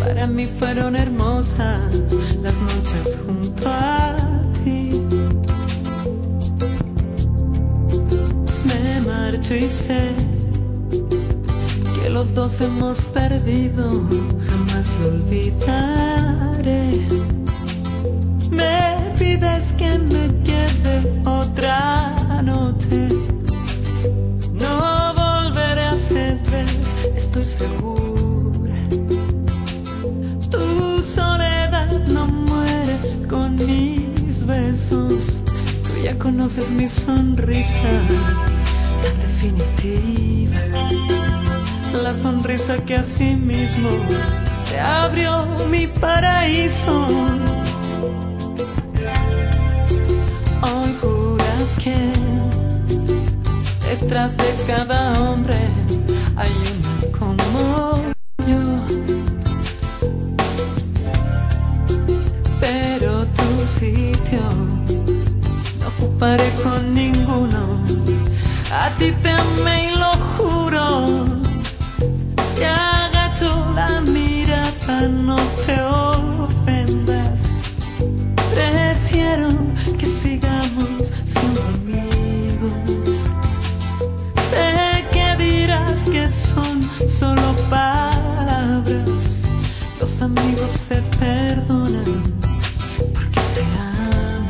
Para mí fueron hermosas las noches junto a ti. Me marcho y sé que los dos hemos perdido, jamás lo olvidaré. Me pides que me quede segura. Tu soledad no muere con mis besos. Tú ya conoces mi sonrisa tan definitiva. La sonrisa que así mismo te abrió mi paraíso. Hoy juras que detrás de cada hombre hay uno como yo. Pero tu sitio no ocuparé con ninguno. A ti te solo palabras. Los amigos se perdonan porque se aman.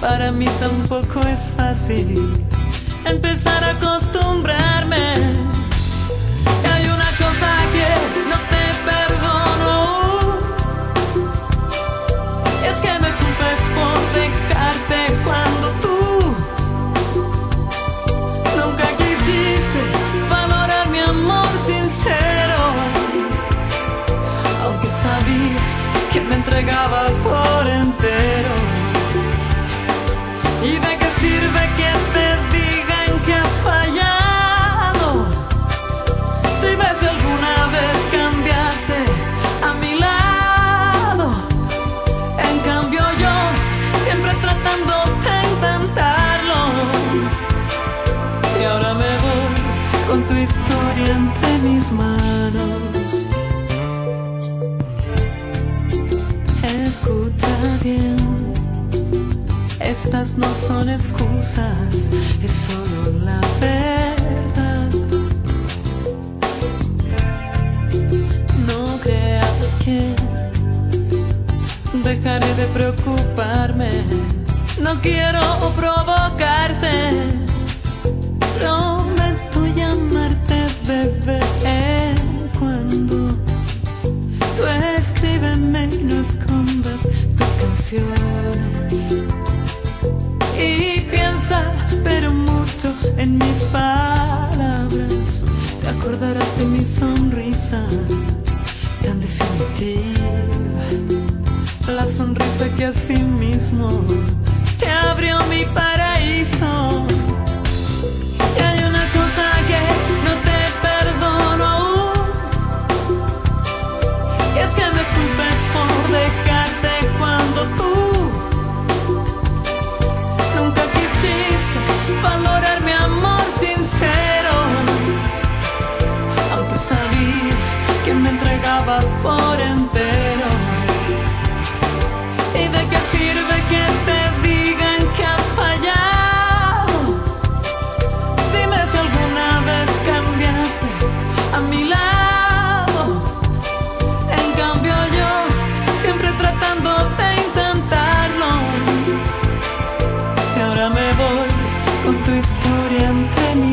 Para mí tampoco es fácil empezar a acostumbrarme. Hay una cosa que no te con tu historia entre mis manos. Escucha bien. Estas no son excusas, es solo la verdad. No creas que dejaré de preocuparme. No quiero provocarte. No escondas tus canciones. Y piensa, pero mucho en mis palabras. Te acordarás de mi sonrisa tan definitiva. La sonrisa que así mismo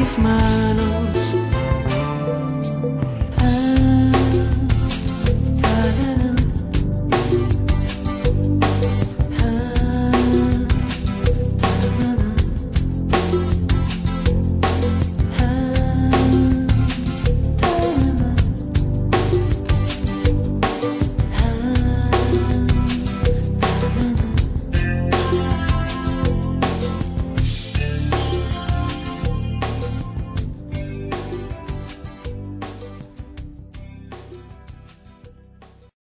mis manos.